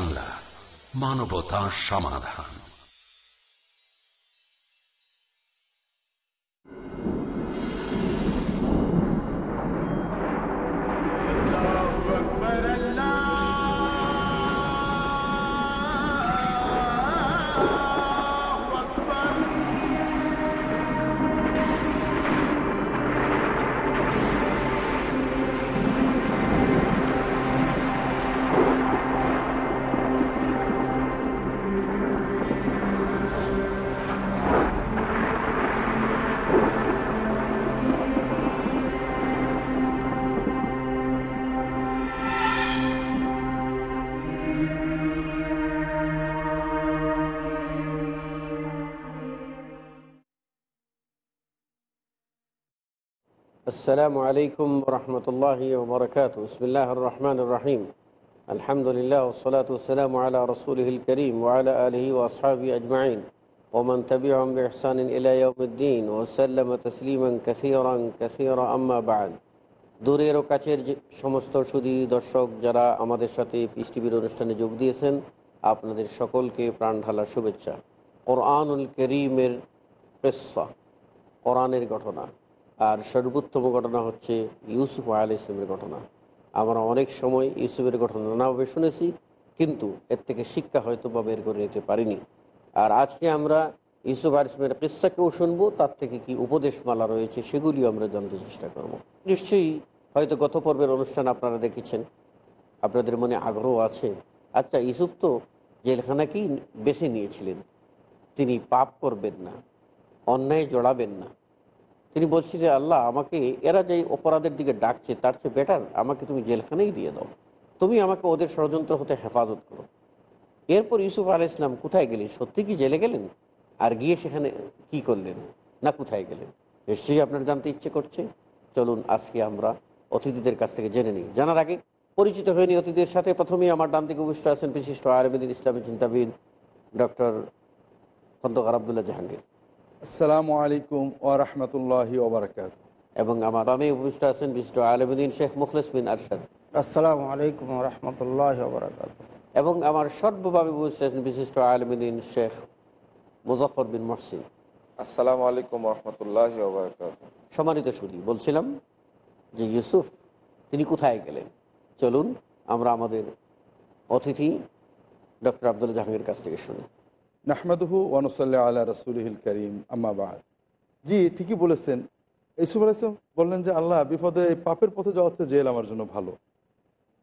বাংলা মানবতা সমাধান। আসসালামু আলাইকুম রহমতুল্লাহ বরকাত বিসমুল্লাহ রহমান রহিম। আলহামদুলিল্লাহ ওসলাত সালাম আলা রসুলহিল করিম ওয়ালা আলহি ওসহাবি আজমাইন। ওমন তবি আহসান ইলাইউদ্দিন ওসাল্লাম তসলিমন কাসিরং কাসির। আম্মা বাদ। দূরের ও কাছের যে সমস্ত সুদী দর্শক যারা আমাদের সাথে পিস টিভির অনুষ্ঠানে যোগ দিয়েছেন, আপনাদের সকলকে প্রাণ ঢালা শুভেচ্ছা। কোরআনুল করিমের পেশা কোরআনের ঘটনা। আর সর্বোত্তম ঘটনা হচ্ছে ইউসুফ আল ইসলামের ঘটনা। আমরা অনেক সময় ইউসুফের ঘটনা নানাভাবে শুনেছি, কিন্তু এর থেকে শিক্ষা হয়তো বা বের করে নিতে পারিনি। আর আজকে আমরা ইউসুফ আল ইসলামের কিস্সাকেও শুনব, তার থেকে কি উপদেশমালা রয়েছে সেগুলিও আমরা জানতে চেষ্টা করব। নিশ্চয়ই হয়তো গত পর্বের অনুষ্ঠান আপনারা দেখেছেন, আপনাদের মনে আগ্রহ আছে। আচ্ছা ইউসুফ তো জেলখানাকেই বেছে নিয়েছিলেন। তিনি পাপ করবেন না, অন্যায় জড়াবেন না। তিনি বলছিলেন আল্লাহ, আমাকে, এরা যে অপরাধের দিকে ডাকছে, তার চেয়ে বেটার আমাকে তুমি জেলখানেই দিয়ে দাও। তুমি আমাকে ওদের ষড়যন্ত্র হতে হেফাজত করো। এরপর ইউসুফ আল ইসলাম কোথায় গেলেন? সত্যি কি জেলে গেলেন? আর গিয়ে সেখানে কি করলেন? না কোথায় গেলেন? নিশ্চয়ই আপনার জানতে ইচ্ছে করছে? চলুন, আজকে আমরা অতিথিদের কাছ থেকে জেনে নিই। জানার আগে, পরিচিত হয়নি অতিথিদের সাথে, প্রথমেই আমার ডান থেকে উপস্থিত আছেন বিশিষ্ট আলমদিন ইসলামী চিন্তাবিদ ডক্টর খন্দকার আবদুল্লাহ জাহাঙ্গীর। আসসালামু আলাইকুম ও রহমতুল্লাহি ওবরাকাত এবং আমার বামে উপস্থিত আছেন বিশিষ্ট আলমদিন শেখ মুখলেস বিন আরশাদ। আসসালামু আলাইকুম রহমতুল্লাহ বরাকাত এবং আমার সর্বভাবে উপস্থিত আছেন বিশিষ্ট আলমদিন শেখ মুজফর বিন মহসিন। আসসালামু আলাইকুম রহমতুল্লাহ সম্মানিত সুদী বলছিলাম যে ইউসুফ তিনি কোথায় গেলেন? চলুন আমরা আমাদের অতিথি ডক্টর আব্দুল জাহাঙ্গীর কাছ থেকে শুনি। নাহমাদহু ওয়ানুসাল্লাহ আল্লাহ রসুলহিল করিম আম্মাবাদ জি, ঠিকই বলেছেন। ইসুফ আলাইসলাম বললেন যে, আল্লাহ বিপদে, পাপের পথে যাওয়ার জেল আমার জন্য ভালো।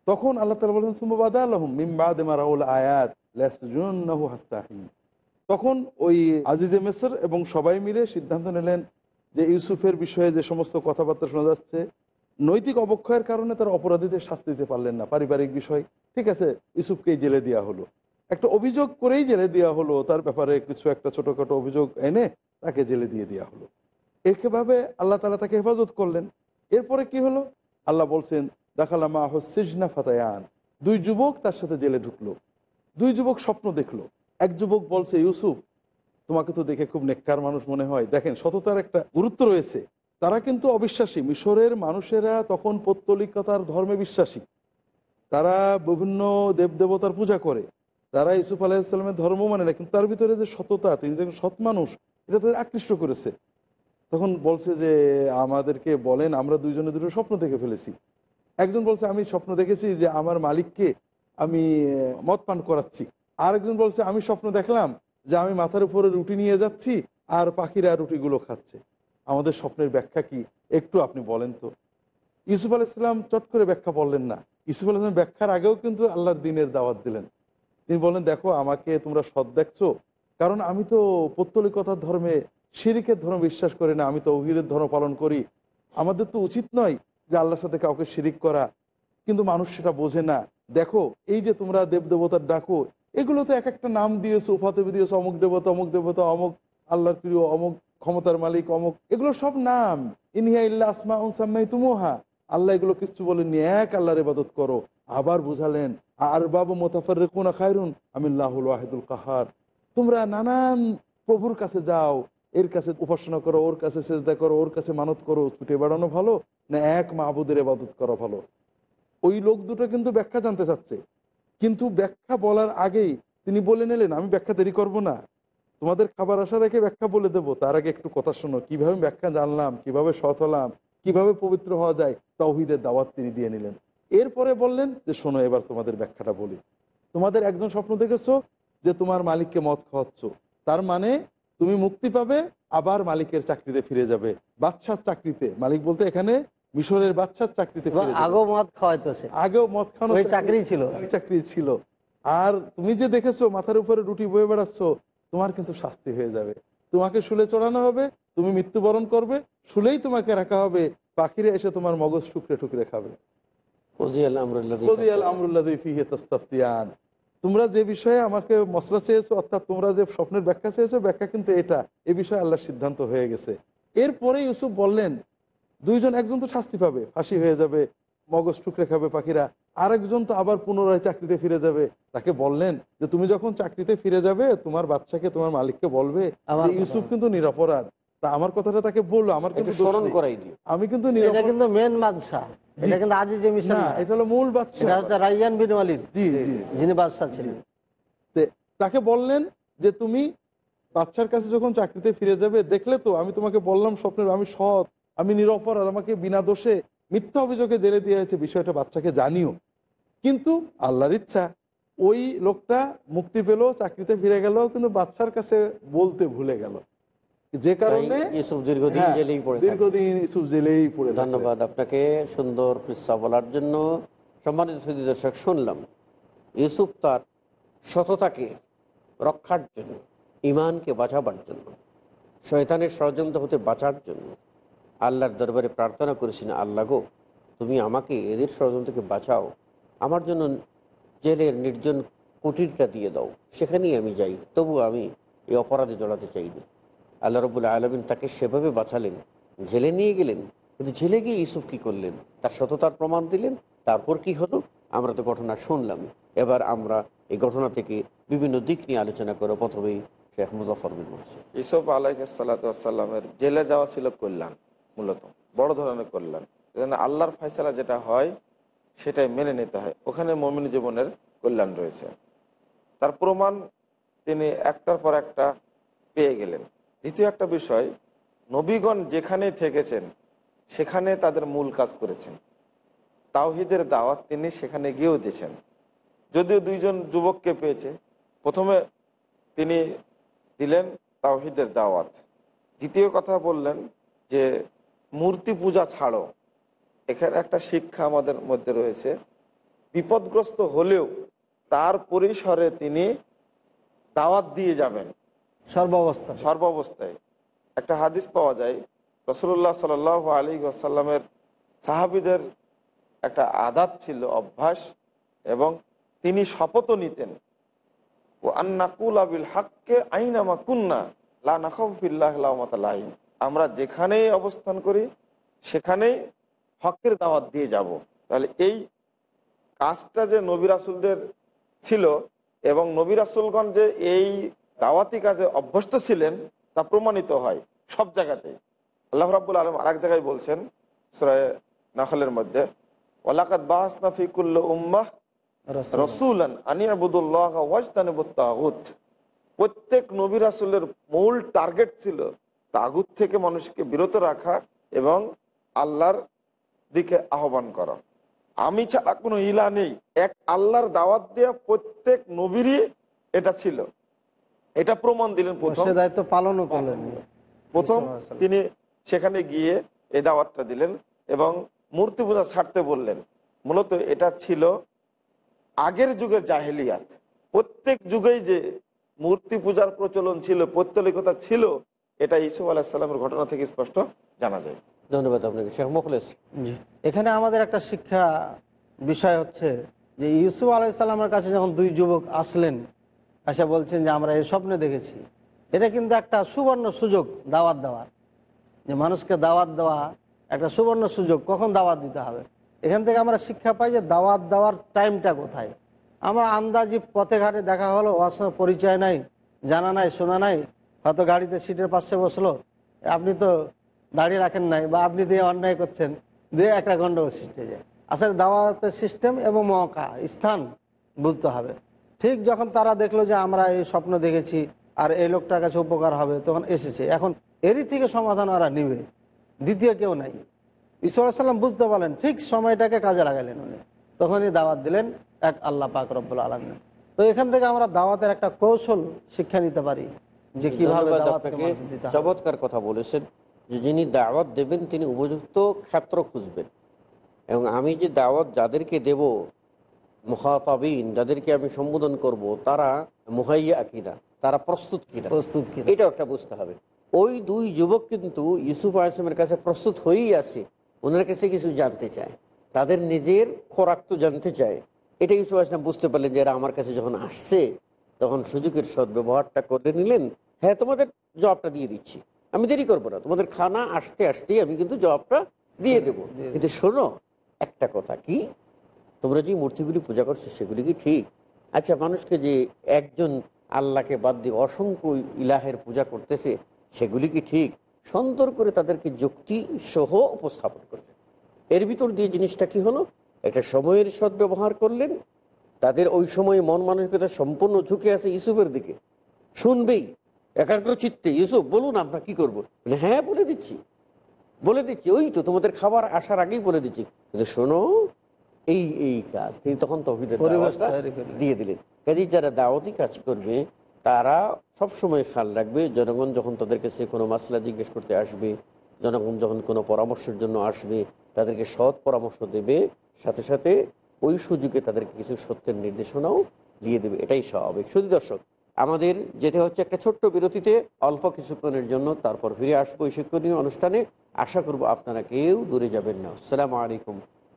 তখন আল্লাহ তালা বললেন সুম্বাদ আলহম মিমবাদ মারাউল আয়াত লেসজুন্নাহু হাত্তাহিন তখন ওই আজিজে মেসর এবং সবাই মিলে সিদ্ধান্ত নিলেন যে, ইউসুফের বিষয়ে যে সমস্ত কথাবার্তা শোনা যাচ্ছে, নৈতিক অবক্ষয়ের কারণে তারা অপরাধীদের শাস্তি দিতে পারলেন না, পারিবারিক বিষয়। ঠিক আছে, ইউসুফকেই জেলে দেওয়া হলো। একটা অভিযোগ করেই জেলে দেওয়া হলো। তার ব্যাপারে কিছু একটা ছোটোখাটো অভিযোগ এনে তাকে জেলে দিয়ে দেওয়া হলো। একেভাবে আল্লাহ তালা তাকে হেফাজত করলেন। এরপরে কি হলো? আল্লাহ বলছেন দেখালামা সিজনা ফাতায়ান। দুই যুবক তার সাথে জেলে ঢুকলো। দুই যুবক স্বপ্ন দেখল। এক যুবক বলছে, ইউসুফ, তোমাকে তো দেখে খুব নেককার মানুষ মনে হয়। দেখেন, সততার একটা গুরুত্ব রয়েছে। তারা কিন্তু অবিশ্বাসী। মিশরের মানুষেরা তখন পৌত্তলিকতার ধর্মে বিশ্বাসী। তারা বিভিন্ন দেবদেবতার পূজা করে। তারা ইসুফ আলাহিসাল্লামের ধর্ম মানে না, কিন্তু তার ভিতরে যে সততা, তিনি দেখেন সৎ মানুষ, এটা তাদের আকৃষ্ট করেছে। তখন বলছে যে, আমাদেরকে বলেন, আমরা দুইজনে দুটো স্বপ্ন দেখে ফেলেছি। একজন বলছে, আমি স্বপ্ন দেখেছি যে, আমার মালিককে আমি মদ পান করাচ্ছি। আর একজন বলছে, আমি স্বপ্ন দেখলাম যে, আমি মাথার উপরে রুটি নিয়ে যাচ্ছি আর পাখিরা রুটিগুলো খাচ্ছে। আমাদের স্বপ্নের ব্যাখ্যা কি? একটু আপনি বলেন তো। ইউসুফ আলাইসাল্লাম চট করে ব্যাখ্যা বললেন না। ইউসুফ আলাইসলাম ব্যাখ্যার আগেও কিন্তু আল্লাহর দিনের দাওয়াত দিলেন। তিনি বলেন দেখো, আমাকে তোমরা সৎ দেখছ। কারণ আমি তো পৌত্তলিকতার ধর্মে শিরিকের ধর্ম বিশ্বাস করি না, আমি তো অভিদের ধর্ম পালন করি। আমাদের তো উচিত নয় যে আল্লাহর সাথে কাউকে শিরিক করা, কিন্তু মানুষ সেটা বোঝে না। দেখো, এই যে তোমরা দেবদেবতার ডাকো, এগুলো তো এক একটা নাম দিয়েছ উপাদেবী দিয়েছ, অমুক দেবতা অমুক দেবতা, অমুক আল্লাহর প্রিয়, অমুক ক্ষমতার মালিক, অমুক, এগুলো সব নাম। ইনহিয়া ইল্লা আসমা উনসাম্মাই তুমোহা আল্লাহ এগুলো কিছু বলেননি, এক আল্লাহর ইবাদত করো। আবার বুঝালেন আর বাবু মোতাফার রেকুনা খায়রুন, আমিল্লাহুল ওয়াহিদুল কাহার। তোমরা নানান প্রভুর কাছে যাও, এর কাছে উপাসনা করো, ওর কাছে সেজদা করো, ওর কাছে মানত করো, ছুটে বেড়ানো ভালো, না এক মাহবুদের ইবাদত করা ভালো? ওই লোক দুটো কিন্তু ব্যাখ্যা জানতে চাচ্ছে। কিন্তু ব্যাখ্যা বলার আগেই তিনি বলে নিলেন, আমি ব্যাখ্যা দেরি করব না। তোমাদের খাবার আসার আগে ব্যাখ্যা বলে দেবো। তার আগে একটু কথা শোনো। কীভাবে ব্যাখ্যা জানলাম, কীভাবে সৎ হলাম, কীভাবে পবিত্র হওয়া যায়? তৌহিদের দাওয়াত তিনি দিয়ে নিলেন। এরপরে বললেন যে শোনো এবার তোমাদের ব্যাখ্যাটা বলি। তোমাদের একজন স্বপ্ন দেখেছ যে তোমার মালিককে মদ খাওয়াচ্ছ। তার মানে তুমি মুক্তি পাবে আবার মালিকের চাকরিতে ফিরে যাবে। বাদশার চাকরিতে মালিক বলতে এখানে মিশরের বাদশার চাকরিতে। আগেও মদ খাওয়াইতেছে আগেও মদ খাওয়ানো চাকরি ছিল। চাকরি ছিল। আর তুমি যে দেখেছ মাথার উপরে রুটি বয়ে বেড়াচ্ছ তোমার কিন্তু শাস্তি হয়ে যাবে। তোমাকে শুলে চড়ানো হবে তুমি মৃত্যুবরণ করবে শুলেই তোমাকে রাখা হবে। পাখিরে এসে তোমার মগজ টুকরে টুকরে খাবে। তোমরা যে বিষয়ে আমাকে মশলা চেয়েছো অর্থাৎ তোমরা যে স্বপ্নের ব্যাখ্যা চেয়েছো ব্যাখ্যা কিন্তু এটা। এ বিষয়ে আল্লাহর সিদ্ধান্ত হয়ে গেছে। এরপরে ইউসুফ বললেন দুইজন একজন তো শাস্তি পাবে ফাঁসি হয়ে যাবে মগজ টুকরে খাবে পাখিরা। আরেকজন তো আবার পুনরায় চাকরিতে ফিরে যাবে। তাকে বললেন যে তুমি যখন চাকরিতে ফিরে যাবে তোমার বাচ্চাকে তোমার মালিককে বলবে আমার ইউসুফ কিন্তু নিরপরাধ। তা আমার কথাটা তাকে বলল আমার কিন্তু স্মরণ করাই দিও। আমি কিন্তু এটা কিন্তু মেন বাদশাহ। এটা কিন্তু আজিজ মিশন এটা হলো মূল বাচ্চা এটা হচ্ছে রাইয়ান বিন ওয়ালিদ জি যিনি বাদশাহ ছিলেন। তাকে বললেন যে তুমি বাচ্চার কাছে যখন চাকরিতে ফিরে যাবে দেখলে তো আমি তোমাকে বললাম স্বপ্নের আমি সৎ আমি নিরপরাধ আমাকে বিনা দোষে মিথ্যা অভিযোগে জেলে দেওয়া হয়েছে বিষয়টা বাচ্চাকে জানিও। কিন্তু আল্লাহর ইচ্ছা ওই লোকটা মুক্তি পেল চাকরিতে ফিরে গেল কিন্তু বাচ্চার কাছে বলতে ভুলে গেল। যে কারণে ইউসুফ দীর্ঘদিন হ্যাঁ, জেলেই পড়ে দীর্ঘদিন ইসুফ জেলেই পড়ে ধন্যবাদ আপনাকে সুন্দর কিসা বলার জন্য। সম্মানিত সুদী দর্শক শুনলাম ইউসুফ তার সততাকে রক্ষার জন্য ইমানকে বাঁচাবার জন্য শয়তানের ষড়যন্ত্র হতে বাঁচার জন্য আল্লাহর দরবারে প্রার্থনা করেছেন আল্লাহ গো তুমি আমাকে এদের ষড়যন্ত্রকে বাঁচাও। আমার জন্য জেলের নির্জন কুটিরটা দিয়ে দাও। সেখানেই আমি যাই তবু আমি এই অপরাধে জড়াতে চাইনি। আল্লাহ রবুল আলমিন তাকে সেভাবে বাঁচালেন, জেলে নিয়ে গেলেন। কিন্তু জেলে গিয়ে ইউসুফ কি করলেন? তার সততার প্রমাণ দিলেন। তারপর কি হলো? আমরা তো ঘটনা শুনলাম। এবার আমরা এই ঘটনা থেকে বিভিন্ন দিক নিয়ে আলোচনা করব প্রথমেই শেখ মুজফর বিন ইসুফ আলাইসাল্লামের জেলে যাওয়া ছিল কল্যাণ, মূলত। বড় ধরনের কল্যাণ। আল্লাহর ফয়সালা যেটা হয়, সেটাই মেনে নিতে হয়। ওখানে মমিন জীবনের কল্যাণ রয়েছে। তার প্রমাণ তিনি একটার পর একটা পেয়ে গেলেন। দ্বিতীয় একটা বিষয়, নবীগণ যেখানে থেকেছেন, সেখানে তাদের মূল কাজ করেছেন। তাওহিদের দাওয়াত তিনি সেখানে গিয়েও দিয়েছেন। যদিও দুইজন যুবককে পেয়েছে, প্রথমে তিনি দিলেন তাওহিদের দাওয়াত। দ্বিতীয় কথা বললেন যে, মূর্তি পূজা ছাড়ো এখানে একটা শিক্ষা আমাদের মধ্যে রয়েছে, বিপদগ্রস্ত হলেও তার পরিসরে তিনি দাওয়াত দিয়ে যাবেন। সর্বাবস্থা সর্বাবস্থায়। একটা হাদিস পাওয়া যায় রসুল্লাহ সাল আলী আসাল্লামের সাহাবিদের একটা আদাত ছিল, অভ্যাস, এবং তিনি শপথও নিতেন। ও আন্নাকুল আবিল হাক্কে আইনামা কুন্না, লা নাখাফিল্লাহ লাইন আমরা যেখানেই অবস্থান করি, সেখানেই হকের দাওয়াত দিয়ে যাব। তাহলে এই কাজটা যে নবী রাসুলদের ছিল, এবং নবী রাসুলগণ যে এই দাওয়াতি কাজে অভ্যস্ত ছিলেন তা প্রমাণিত হয় সব জায়গাতে আল্লাহ রাবুল আলম আরেক জায়গায় বলছেন সুরায় নাখলের মধ্যে ওলাকাত বাহাসনা ফিকুল্ল উম্মাহ রাসূল। রসুলান আনিয়াবুদুল্লাহ প্রত্যেক নবী রাসুলের মূল টার্গেট ছিল তাগুত থেকে মানুষকে বিরত রাখা এবং আল্লাহর দিকে আহ্বান করা। আমি ছাড়া কোনো ইলা নেই। এক আল্লাহর দাওয়াত দেওয়া প্রত্যেক নবীরই এটা ছিল। এটা প্রমাণ দিলেন প্রথম। সে দায়িত্ব পালনও করলেন। প্রথম। তিনি সেখানে গিয়ে এই দাওয়াতটা দিলেন এবং মূর্তি পূজা ছাড়তে বললেন। মূলত এটা ছিল আগের যুগের জাহেলিয়াত। প্রত্যেক যুগেই যে মূর্তি পূজার প্রচলন ছিল পৌত্তলিকতা ছিল এটা ইসুফ আলাহিসাল্লামের ঘটনা থেকে স্পষ্ট জানা যায়। ধন্যবাদ আপনাকে। শেখ মুখলেস। জি। এখানে আমাদের একটা শিক্ষা বিষয় হচ্ছে যে ইউসুফ আলাইসাল্লামের কাছে যখন দুই যুবক আসলেন আসা বলছেন যে আমরা এই স্বপ্নে দেখেছি। এটা কিন্তু একটা সুবর্ণ সুযোগ দাওয়াত দেওয়ার যে মানুষকে দাওয়াত দেওয়া, একটা সুবর্ণ সুযোগ, কখন দাওয়াত দিতে হবে? এখান থেকে আমরা শিক্ষা পাই যে দাওয়াত দেওয়ার টাইমটা কোথায়? আমরা আন্দাজি পথে ঘাটে দেখা হলো সঙ্গে পরিচয় নাই, জানা নাই, শোনা নাই, হয়তো গাড়িতে সিটের পাশে বসল। আপনি তো দাঁড়িয়ে রাখেন নাই বা আপনি দিয়ে অন্যায় করছেন, দিয়ে একটা গন্ডগোল সৃষ্টি যায়। আসলে দাওয়াতের সিস্টেম এবং মকা স্থান বুঝতে হবে। ঠিক যখন তারা দেখল যে আমরা এই স্বপ্ন দেখেছি আর এই লোকটার কাছে উপকার হবে তখন এসেছে। এখন এরই থেকে সমাধান ওরা নিবে। দ্বিতীয় কেউ নাই। ঈশ্বর সাল্লাম বুঝতে পারলেন ঠিক সময়টাকে কাজে লাগালেন উনি। তখনই দাওয়াত দিলেন এক আল্লাহ পাক রব্বুল আলমিন। তো এখান থেকে আমরা দাওয়াতের একটা কৌশল শিক্ষা নিতে পারি যে কীভাবে। চমৎকার কথা বলেছেন যে যিনি দাওয়াত দেবেন তিনি উপযুক্ত ক্ষেত্র খুঁজবেন। এবং আমি যে দাওয়াত যাদেরকে দেব মুখাতাবিন যাদেরকে আমি সম্বোধন করব তারা মুহাইয়া কিনা? তারা প্রস্তুত কিনা? প্রস্তুত কি এটাও একটা বুঝতে হবে। ওই দুই যুবক কিন্তু ইউসুফ আসলামের কাছে প্রস্তুত হয়েই আছে। ওনার কাছে কিছু জানতে চায়। তাদের নিজের খোরাক তো জানতে চায়। এটা ইউসুফ আসলাম বুঝতে পারলেন যে এরা আমার কাছে যখন আসছে তখন সুযোগের সদ্ব্যবহারটা করে নিলেন। হ্যাঁ তোমাদের জবাবটা দিয়ে দিচ্ছি। আমি দেরি করব না। তোমাদের খানা আসতে আসতেই আমি কিন্তু জবাবটা দিয়ে দেবো। কিন্তু শোনো একটা কথা কি? তোমরা যে মূর্তিগুলি পূজা করছ সেগুলি কি ঠিক? আচ্ছা মানুষকে যে একজন আল্লাহকে বাদ দিয়ে অসংখ্য ইলাহের পূজা করতেছে, সেগুলি কি ঠিক? সুন্দর করে তাদেরকে যুক্তি সহ উপস্থাপন করবে। এর ভিতর দিয়ে জিনিসটা কি হলো? একটা সময়ের সদ্ব্যবহার করলেন, তাদের ওই সময় মন মানসিকতা সম্পূর্ণ ঝুঁকে আছে ইউসুফের দিকে। শুনবেই একাগ্র চিত্তে ইউসুফ, বলুন আমরা কি করব? হ্যাঁ বলে দিচ্ছি বলে দিচ্ছি, ওই তো তোমাদের খাবার আসার আগেই বলে দিচ্ছি। কিন্তু শোনো এই এই কাজ। তিনি তখন তহিদের। দিয়ে দিলেন। কাজেই যারা দাওয়াতি কাজ করবে তারা সব সময় খেয়াল রাখবে। জনগণ যখন তাদের কাছে কোনো মাসলা জিজ্ঞেস করতে আসবে জনগণ যখন কোনো পরামর্শের জন্য আসবে তাদেরকে সৎ পরামর্শ দেবে সাথে সাথে ওই সুযোগে তাদেরকে কিছু সত্যের নির্দেশনাও দিয়ে দেবে। এটাই স্বাভাবিক। শুধু দর্শক আমাদের যেতে হচ্ছে একটা ছোট্ট বিরতিতে। অল্প কিছুক্ষণের জন্য তারপর ফিরে আসব এই শিক্ষণীয় অনুষ্ঠানে। আশা করব আপনারা কেউ দূরে যাবেন না। আসসালামু আলাইকুম।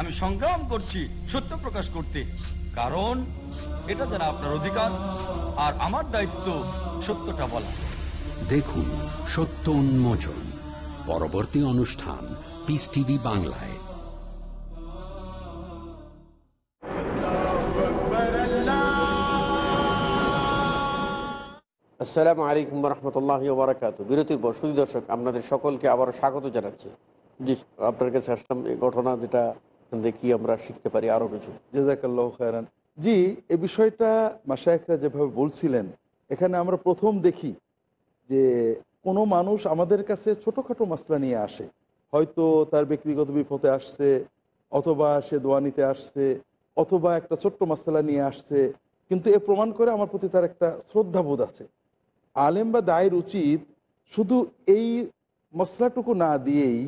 আমি সংগ্রাম করছি সত্য প্রকাশ করতে। কারণ এটা যারা আপনার অধিকার আর আমার দায়িত্ব সত্যটা বলা। দেখুন সত্য উন্মোচন পরবর্তী অনুষ্ঠান পিস টিভি বাংলায়। আসসালামু আলাইকুম রহমতুল্লাহ বারাকাত বিরতির পর সুদী দর্শক আপনাদের সকলকে আবারও স্বাগত জানাচ্ছি। জি। আপনার কাছে আসলাম এই ঘটনা যেটা দেখি আমরা শিখতে পারি আরও কিছু। জেজাকাল্লাহ খায়রান। জি এ বিষয়টা মাসায়করা যেভাবে বলছিলেন এখানে আমরা প্রথম দেখি যে কোনো মানুষ আমাদের কাছে ছোটোখাটো মাসলা নিয়ে আসে। হয়তো তার ব্যক্তিগত বিপদে আসছে অথবা সে দোয়া নিতে আসছে অথবা একটা ছোট্ট মাসলা নিয়ে আসছে কিন্তু এ প্রমাণ করে আমার প্রতি তার একটা শ্রদ্ধাবোধ আছে। আলেম বা দায়ের উচিত শুধু এই মশলাটুকু না দিয়েই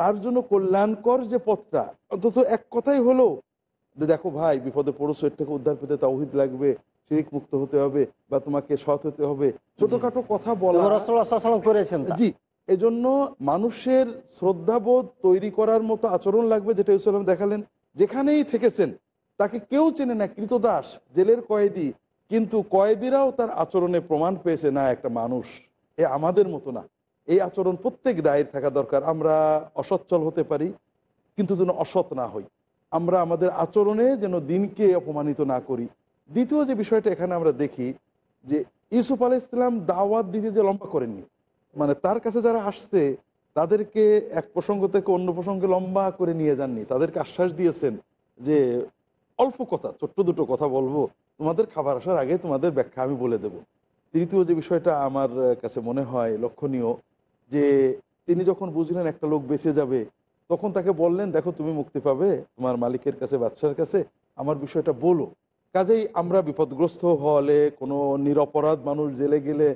তার জন্য কল্যাণকর যে পথটা অন্তত এক কথাই হলো যে দেখো ভাই বিপদে পড়েছো এর থেকে উদ্ধার পেতে তাওহিদ লাগবে শিরিক মুক্ত হতে হবে বা তোমাকে সৎ হতে হবে। ছোটখাটো কথা বলা করেছেন। জি এজন্য মানুষের শ্রদ্ধাবোধ তৈরি করার মতো আচরণ লাগবে যেটা ইসলাম দেখালেন যেখানেই থেকেছেন। তাকে কেউ চেনে না কৃতদাস জেলের কয়েদি কিন্তু কয়েদিরাও তার আচরণে প্রমাণ পেয়েছে না একটা মানুষ। এ আমাদের মতো না। এই আচরণ প্রত্যেক দায়ের থাকা দরকার। আমরা অসচ্ছল হতে পারি, কিন্তু যেন অসৎ না হই। আমরা আমাদের আচরণে যেন দিনকে অপমানিত না করি। দ্বিতীয় যে বিষয়টা এখানে আমরা দেখি, যে ইউসুফ আলাহ ইসলাম দাওয়াত দিতে যে লম্বা করেননি মানে তার কাছে যারা আসছে, তাদেরকে এক প্রসঙ্গ থেকে অন্য প্রসঙ্গে লম্বা করে নিয়ে যাননি। তাদেরকে আশ্বাস দিয়েছেন যে, অল্প কথা, ছোট্ট দুটো কথা বলব। তোমাদের খাবার আসার আগে তোমাদের ব্যাখ্যা আমি বলে দেব। তৃতীয় যে বিষয়টা আমার কাছে মনে হয় লক্ষণীয় যে তিনি যখন বুঝলেন একটা লোক বেঁচে যাবে তখন তাকে বললেন দেখো তুমি মুক্তি পাবে তোমার মালিকের কাছে বাদশার কাছে আমার বিষয়টা বলো। কাজেই আমরা বিপদগ্রস্ত হলে কোনো নিরপরাধ মানুষ জেলে গেলে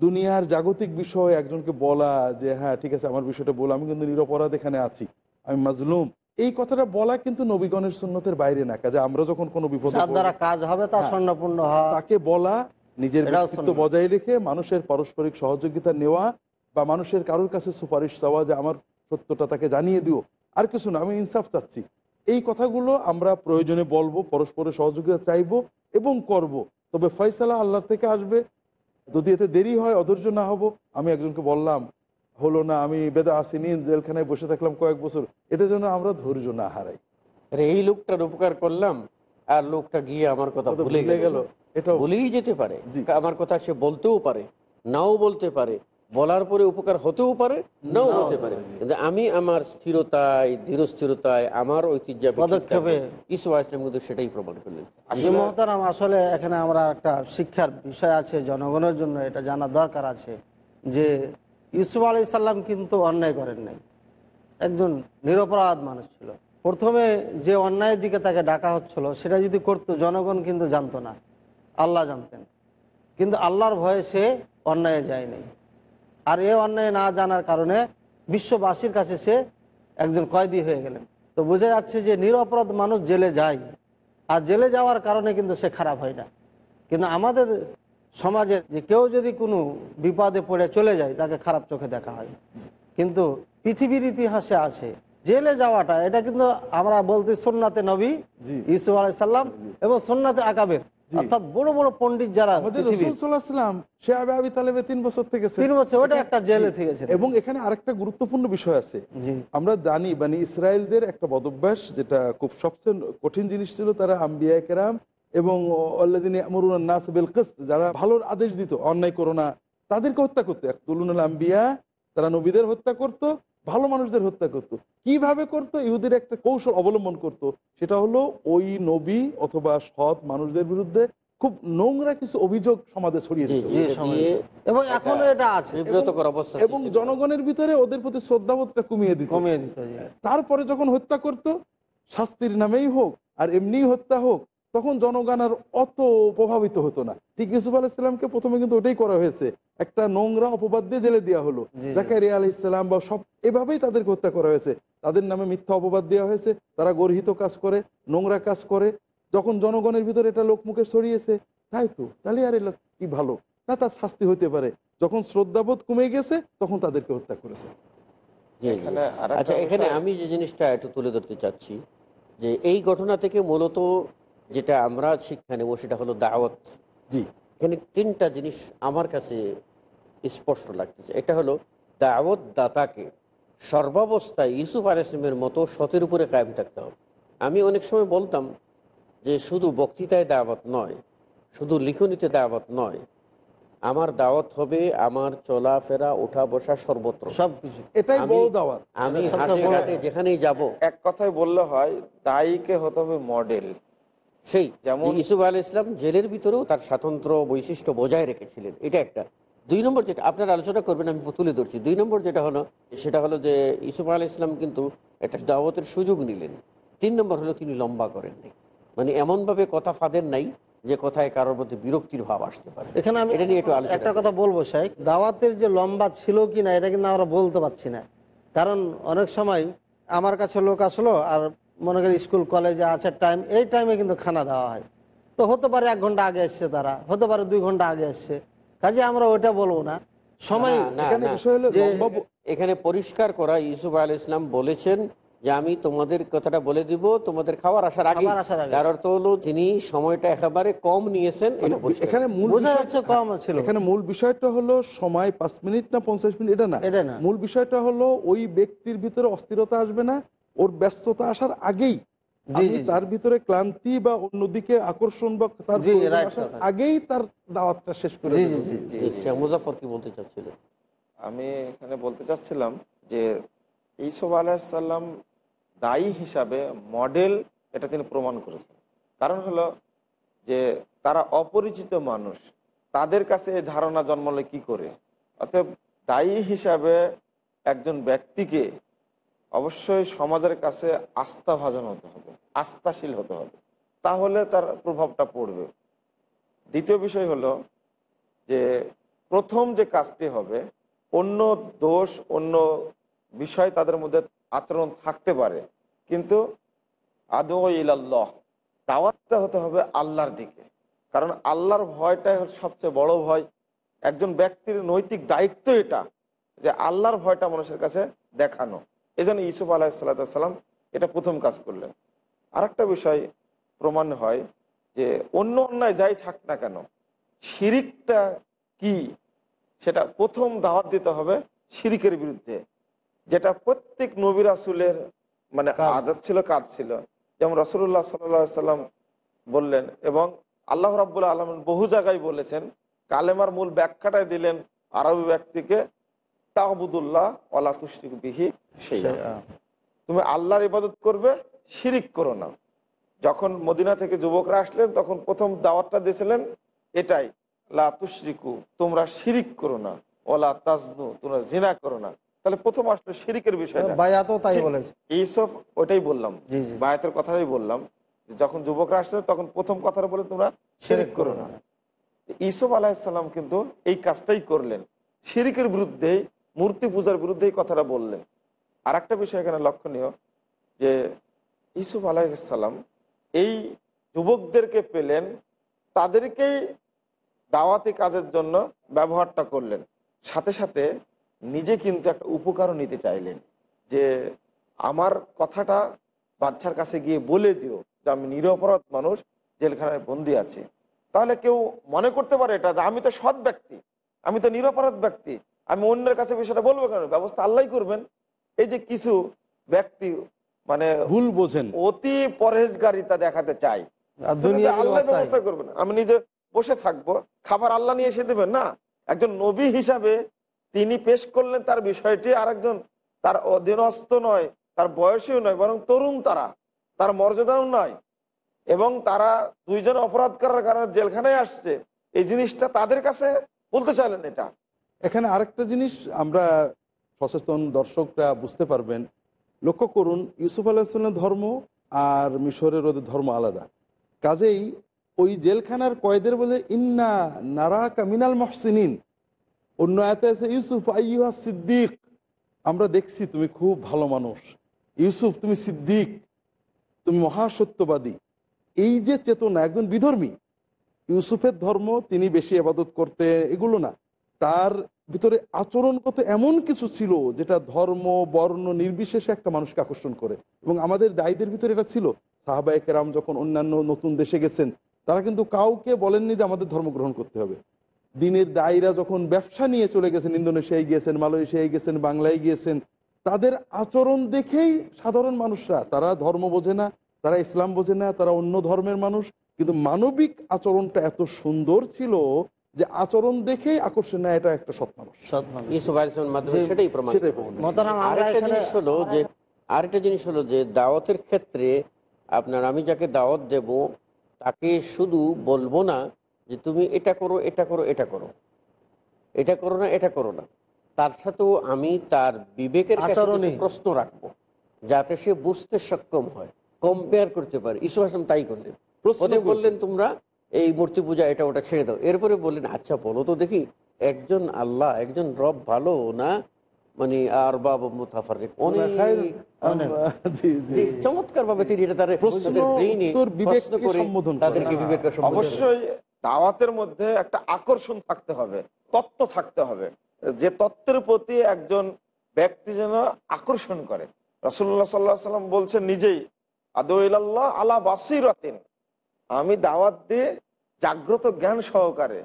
দুনিয়ার জাগতিক বিষয় একজনকে বলা যে হ্যাঁ ঠিক আছে আমার বিষয়টা বলো আমি কিন্তু নিরপরাধ এখানে আছি আমি মাজলুম। এই কথাটা বলা কিন্তু নবীগণের সুন্নতের বাইরে না। কাজে আমরা যখন কোনো বিপদ যার দ্বারা কাজ হবে তার হ্যাঁ। স্বর্ণপূর্ণ তাকে বলা নিজের ব্যক্তিত্ব বজায় রেখে মানুষের পারস্পরিক সহযোগিতা নেওয়া বা মানুষের কারোর কাছে সুপারিশ চাওয়া যে আমার সত্যটা তাকে জানিয়ে দিও আর কিছু না আমি ইনসাফ চাচ্ছি। এই কথাগুলো আমরা প্রয়োজনে বলব পরস্পরের সহযোগিতা চাইব এবং করব। তবে ফয়সালা আল্লাহ থেকে আসবে। যদি এতে দেরি হয় অধৈর্য না হব আমি একজনকে বললাম হলো না আমি বেদা আসিনি জেলখানায় বসে থাকলাম কয়েক বছর এতে যেন আমরা ধৈর্য না হারাই। আরে এই লোকটার উপকার করলাম আর লোকটা গিয়ে আমার কথা ভুলে গেল। এটা ভুলেই যেতে পারে। আমার কথা সে বলতেও পারে নাও বলতে পারে। বলার পরে উপকার হতেও পারে নাও হতে পারে। কিন্তু আমি আমার স্থিরতায় ধীরস্থিরতায় আমার ঐতিহ্য পদক্ষেপে। ইসুয়া ইসলাম কিন্তু সেটাই প্রমাণ করলেন। মহতারাম আসলে এখানে আমরা একটা শিক্ষার বিষয় আছে জনগণের জন্য এটা জানা দরকার আছে যে ইউসুফ আলি সাল্লাম কিন্তু অন্যায় করেন নাই। একজন নিরপরাধ মানুষ ছিল। প্রথমে যে অন্যায়ের দিকে তাকে ডাকা হচ্ছিল সেটা যদি করতো জনগণ কিন্তু জানতো না। আল্লাহ জানতেন। কিন্তু আল্লাহর ভয়ে সে অন্যায়ে যায়নি আর এ অন্যায় না জানার কারণে বিশ্ববাসীর কাছে সে একজন কয়েদি হয়ে গেলেন। তো বোঝা যাচ্ছে যে নিরপরাধ মানুষ জেলে যায় আর জেলে যাওয়ার কারণে কিন্তু সে খারাপ হয় না। কিন্তু আমাদের সমাজে যে কেউ যদি কোনো বিপদে পড়ে চলে যায় তাকে খারাপ চোখে দেখা হয়। কিন্তু পৃথিবীর ইতিহাসে আছে জেলে যাওয়াটা এটা কিন্তু আমরা বলতে সোননাথে নবী। ইসু আলাইসাল্লাম এবং সোননাথে আকাবের। অর্থাৎ বড় বড় পণ্ডিত যারা তিন বছর থেকে তিন বছর ওটা একটা জেলে থেকে এবং এখানে আরেকটা গুরুত্বপূর্ণ বিষয় আছে। আমরা জানি মানে ইসরায়েলদের একটা বদভ্যাস যেটা খুব সবচেয়ে কঠিন জিনিস ছিল তারা আম্বিয়া কেরাম এবং নাস যারা ভালোর আদেশ দিত অন্যায় করোনা তাদেরকে হত্যা করতো। তুলুনুল আম্বিয়া তারা নবীদের হত্যা করত ভালো মানুষদের হত্যা করত। কীভাবে করতো? ইহুদির একটা কৌশল অবলম্বন করত। সেটা হলো ওই নবী অথবা সৎ মানুষদের বিরুদ্ধে খুব নোংরা কিছু অভিযোগ সমাজে ছড়িয়ে এবং এখনও এটা আছে এবং জনগণের ভিতরে ওদের প্রতি শ্রদ্ধাবোধটা কমিয়ে দিত। কমিয়ে দিতে তারপরে যখন হত্যা করত শাস্তির নামেই হোক আর এমনি হত্যা হোক তখন জনগণ আর অত প্রভাবিত হতো না। ঠিক ইউসুফ আলাইসালামকে প্রথমে কিন্তু ওটাই করা হয়েছে। একটা নোংরা অপবাদ দিয়ে জেলে দেওয়া হলো। জাকারিয়া আলি ইসলাম বা সব এভাবেই তাদেরকে হত্যা করা হয়েছে। তাদের নামে মিথ্যা অপবাদ দেওয়া হয়েছে। তারা গর্হিত কাজ করে নোংরা কাজ করে। যখন জনগণের ভিতরে এটা লোক মুখে ছড়িয়েছে তাই তো? তাহলে আর এ কি ভালো? না তার শাস্তি হতে পারে। যখন শ্রদ্ধাবোধ কমে গেছে তখন তাদেরকে হত্যা করেছে। আচ্ছা এখানে আমি যে জিনিসটা একটু তুলে ধরতে চাচ্ছি যে এই ঘটনা থেকে মূলত যেটা আমরা শিক্ষা নেব সেটা হলো দাওয়াত। জি। এখানে তিনটা জিনিস আমার কাছে স্পষ্ট লাগতেছে। এটা হলো দাওয়াত দাতাকে সর্বাবস্থায় ইউসুফ আলাইসলামের মতো সতের উপরে কায়েম থাকতে হবে। আমি অনেক সময় বলতাম যে শুধু বক্তৃতায় দাওয়াত নয় শুধু লিখনিতে দাওয়াত নয় আমার দাওয়াত হবে আমার চলাফেরা ওঠা বসা সর্বত্র। সবকিছু। এটাই আমি- বড় দাওয়াত। আমি হাটে ঘাটে যেখানেই যাব। এক কথায় বললে হয় দায়ীকে হতে হবে মডেল সেই যেমন- ইসুফ আল ইসলাম জেলের ভিতরেও তার স্বাতন্ত্র বৈশিষ্ট্য বজায় রেখেছিলেন। এটা একটা। দুই নম্বর যেটা আপনার আলোচনা করবেন আমি তুলে ধরছি। দুই নম্বর যেটা হলো সেটা হলো যে ইসুফ আল ইসলাম কিন্তু একটা দাওয়াতের সুযোগ নিলেন। তিন নম্বর হলো তিনি লম্বা করেননি মানে এমনভাবে কথা ফাঁদের নাই যে কথায় কারোর মধ্যে বিরক্তির ভাব আসতে পারে। এখানে আমি এটা নিয়ে একটু আলোচনা একটা কথা বলব শেখ। দাওয়াতের যে লম্বা ছিল কি না এটা কিন্তু আমরা বলতে পারছি না। কারণ অনেক সময় আমার কাছে লোক আসলো আর মনে করি স্কুল কলেজে আছে টাইম এই টাইমে কিন্তু খানা দেওয়া হয়। তো হতে পারে এক ঘণ্টা আগে এসছে তারা হতে পারে দুই ঘণ্টা আগে এসছে। কাজে আমরা ওইটা বলব না। সময় এখানে পরিষ্কার করা ইউসুফ আল ইসলাম বলেছেন যে আমি তোমাদের কথাটা বলে দিব তোমাদের খাবার আসার আগে। তার অর্থ হলো তিনি সময়টা একেবারে কম নিয়েছেন এখানে মূল বোঝা কম ছিল। এখানে মূল বিষয়টা হলো সময় পাঁচ মিনিট না পঞ্চাশ মিনিট এটা না। এটা না। মূল বিষয়টা হলো ওই ব্যক্তির ভিতরে অস্থিরতা আসবে না ওর ব্যস্ততা আসার আগেই আমি। তার ভিতরে ক্লান্তি বা অন্যদিকে আকর্ষণ বা তার। আগেই তার দাওয়াতটা শেষ করে মুজাফর কি বলতে চাচ্ছিলেন? আমি এখানে বলতে চাচ্ছিলাম যে ইসুফ আলাহিসাল্লাম দায়ী হিসাবে মডেল এটা তিনি প্রমাণ করেছেন। কারণ হলো যে তারা অপরিচিত মানুষ তাদের কাছে এই ধারণা জন্মালে কি করে? অতএব দায়ী হিসাবে একজন ব্যক্তিকে অবশ্যই সমাজের কাছে আস্থা ভাজন হতে হবে, আস্থাশীল হতে হবে। তাহলে তার প্রভাবটা পড়বে। দ্বিতীয় বিষয় হলো যে প্রথম যে কাজটি হবে, অন্য দোষ, অন্য বিষয় তাদের মধ্যে আচরণ থাকতে পারে। কিন্তু আদৌ ইলাল্লাহ, দাওয়াতটা হতে হবে আল্লাহর দিকে। কারণ আল্লাহর ভয়টাই সবচেয়ে বড় ভয়। একজন ব্যক্তির নৈতিক দায়িত্ব এটা, যে আল্লাহর ভয়টা মানুষের কাছে দেখানো। এই জন্য ইসুফ আলাহিসাল্লাম এটা প্রথম কাজ করলেন। আরেকটা বিষয় প্রমাণ হয় যে অন্য অন্যায় যাই থাক না কেন শিরিকটা কি সেটা প্রথম দাওয়াত দিতে হবে শিরিকের বিরুদ্ধে। যেটা প্রত্যেক নবী রাসুলের মানে। আদত ছিল কাজ ছিল। যেমন রসুল্লাহ সাল্লাম বললেন এবং আল্লাহ রাবুল আলম বহু জায়গায় বলেছেন কালেমার মূল ব্যাখ্যাটাই দিলেন আরবি ব্যক্তিকে তাহবুদুল্লাহ আল্লাহ তুষ্টিক বিহি সেই তুমি আল্লাহর ইবাদত করবে শিরিক করো না। যখন মদিনা থেকে যুবকরা আসলেন তখন প্রথম দাওয়াতটা দিয়েছিলেন এটাই লা তুশরিকু তোমরা শিরিক করো না। ওলা তাজনু তোমরা জিনা করো না। তাহলে প্রথম আসলো শিরিকের। বলেছে। এইসব ওটাই বললাম। বায়াতের কথাটাই বললাম। যখন যুবকরা আসছে তখন প্রথম কথাটা বলে তোমরা শিরিক করো না। ইসুফ আলাহিসাল্লাম কিন্তু এই কাজটাই করলেন। শিরিকের বিরুদ্ধেই মূর্তি পূজার বিরুদ্ধে এই কথাটা বললেন। আর একটা বিষয় এখানে লক্ষণীয়, যে ইসুফ আলাইসাল্লাম এই যুবকদেরকে পেলেন, তাদেরকেই দাওয়াতি কাজের জন্য ব্যবহারটা করলেন। সাথে সাথে নিজে কিন্তু একটা উপকারও নিতে চাইলেন, যে আমার কথাটা বাচ্চার কাছে গিয়ে বলে দিও যে আমি নিরপরাধ মানুষ, জেলখানায় বন্দি আছি। তাহলে কেউ মনে করতে পারে এটা, যে আমি তো সৎ ব্যক্তি, আমি তো নিরপরাধ ব্যক্তি। আমি অন্যের কাছে বিষয়টা বলব কেন? ব্যবস্থা আল্লাহ করবেন। এই যে কিছু ব্যক্তি মানে ভুল বোঝেন। অতি পরহেজগারিতা দেখাতে চাই। আল্লাহ ব্যবস্থা করবেন আমি নিজে বসে থাকব খাবার আল্লাহ নিয়ে এসে দেবেন না? একজন নবী হিসাবে তিনি পেশ করলেন তার বিষয়টি আর একজন তার অধীনস্থ নয় তার বয়সীও নয় বরং তরুণ তারা তার মর্যাদাও নয়। এবং তারা দুইজন অপরাধ করার কারণে জেলখানায় আসছে। এই জিনিসটা তাদের কাছে বলতে চাইলেন এটা। এখানে আরেকটা জিনিস আমরা সচেতন দর্শকরা বুঝতে পারবেন। লক্ষ্য করুন, ইউসুফ আলাহিসাল্লামের ধর্ম আর মিশরের ওদের ধর্ম আলাদা। কাজেই ওই জেলখানার কয়েদের বলে, ইন্না নারা কামিনাল মহসিনিন। অন্য আয়তে আছে, ইউসুফ আইয়ুহা সিদ্দিক। আমরা দেখছি, তুমি খুব ভালো মানুষ। ইউসুফ, তুমি সিদ্দিক। তুমি মহাসত্যবাদী। এই যে চেতনা, একজন বিধর্মী, ইউসুফের ধর্ম তিনি বেশি আবাদত করতে এগুলো না। তার ভিতরে আচরণগত এমন কিছু ছিল যেটা ধর্ম, বর্ণ নির্বিশেষে একটা মানুষকে আকর্ষণ করে। এবং আমাদের দায়ীদের ভিতরে এটা ছিল। সাহাবায়ে কেরাম যখন অন্যান্য নতুন দেশে গেছেন, তারা কিন্তু কাউকে বলেননি যে আমাদের ধর্ম গ্রহণ করতে হবে। দিনের দায়ীরা যখন ব্যবসা নিয়ে চলে গেছেন, ইন্দোনেশিয়ায় গিয়েছেন, মালয়েশিয়ায় গেছেন বাংলায় গিয়েছেন, তাদের আচরণ দেখেই সাধারণ মানুষরা, তারা ধর্ম বোঝে না, তারা ইসলাম বোঝে না, তারা অন্য ধর্মের মানুষ। কিন্তু মানবিক আচরণটা এত সুন্দর ছিল যে আচরণ দেখেই আকর্ষণ নেয় এটা একটা সৎ মানুষ। সৎ আলাইসলামের মাধ্যমে সেটাই প্রমাণ সেটাই প্রমাণ। মোহতারাম আমরা আরেকটা জিনিস হলো যে আরেকটা জিনিস হলো যে দাওয়াতের ক্ষেত্রে আপনার আমি যাকে দাওয়াত দেব তাকে শুধু বলব না যে তুমি এটা করো এটা করো এটা করো। এটা করো না এটা করো না। তার সাথেও আমি তার বিবেকের কাছে আচরণে। প্রশ্ন রাখব যাতে সে বুঝতে সক্ষম হয় কম্পেয়ার করতে পারে। ঈশ্বর আসলাম তাই করলেন। প্রশ্ন বললেন তোমরা এই মূর্তি পূজা এটা ওটা ছেড়ে দাও। এরপরে বললেন আচ্ছা বলো তো দেখি একজন আল্লাহ একজন রব ভালো না? মানে আর বাবা মুতাফারিক অনেক চমৎকার ভাবে তিনি এটা তার। তাদেরকে বিবেকের সম্বোধন করে। অবশ্যই দাওয়াতের মধ্যে একটা আকর্ষণ থাকতে হবে তত্ত্ব থাকতে হবে যে তত্ত্বের প্রতি একজন ব্যক্তি যেন আকর্ষণ করে। রসুল্লাহ সাল্লাহ সাল্লাম বলছেন নিজেই আদৌল্লাহ আলা বাসিরাতেন। আমি দাওয়াত দিয়ে জাগ্রত জ্ঞান সহকারে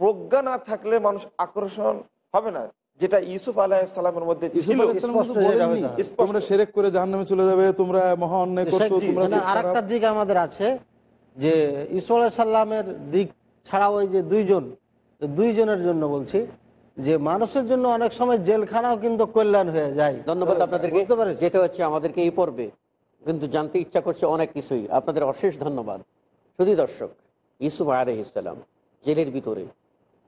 প্রজ্ঞা না থাকলে মানুষ আকর্ষণ হবে না যেটা ইউসুফ আলাহিসাল্লামের মধ্যে ইউসুফ। তোমরা সেরেক করে জাহান্নামে চলে যাবে তোমরা মহা অন্যায় করছ জি, তোমরা যে আর একটা দিক আমাদের আছে যে ইসু সাল্লামের দিক ছাড়াও ওই যে দুইজন দুইজনের জন্য বলছি যে মানুষের জন্য অনেক সময় জেলখানাও কিন্তু কল্যাণ হয়ে যায়। ধন্যবাদ আপনাদেরকে। বুঝতে পারেন যেতে হচ্ছে আমাদেরকে এই পর্বে কিন্তু জানতে ইচ্ছা করছে অনেক কিছুই। আপনাদের অশেষ ধন্যবাদ। শুধু দর্শক আলহ ইসলাম জেলের ভিতরে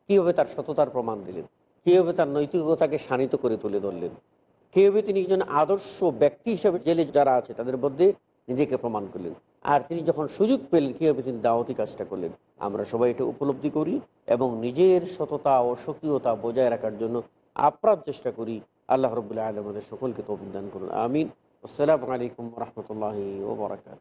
কীভাবে তার সততার প্রমাণ দিলেন? কীভাবে তার নৈতিকতাকে শানিত করে তুলে ধরলেন? কীভাবে তিনি একজন আদর্শ ব্যক্তি হিসেবে জেলে যারা আছে তাদের মধ্যে নিজেকে প্রমাণ করলেন? আর তিনি যখন সুযোগ পেলেন, কীভাবে তিনি দাওয়াতি কাজটা করলেন? আমরা সবাই এটা উপলব্ধি করি এবং নিজের সততা ও সক্রিয়তা বজায় রাখার জন্য আপ্রাণ চেষ্টা করি। আল্লাহ রবুল্লাহ আলম আমাদের সকলকে তো অভিদান করুন। আমিন। আসসালামু আলাইকুম রহমতুল্লাহ ওবরাকাত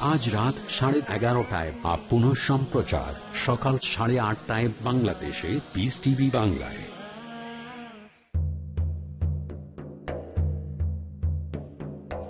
আজ রাত সাড়ে এগারোটায় বা পুনঃ সম্প্রচার সকাল সাড়ে আটটায় বাংলাদেশে পিস টিভি বাংলায়।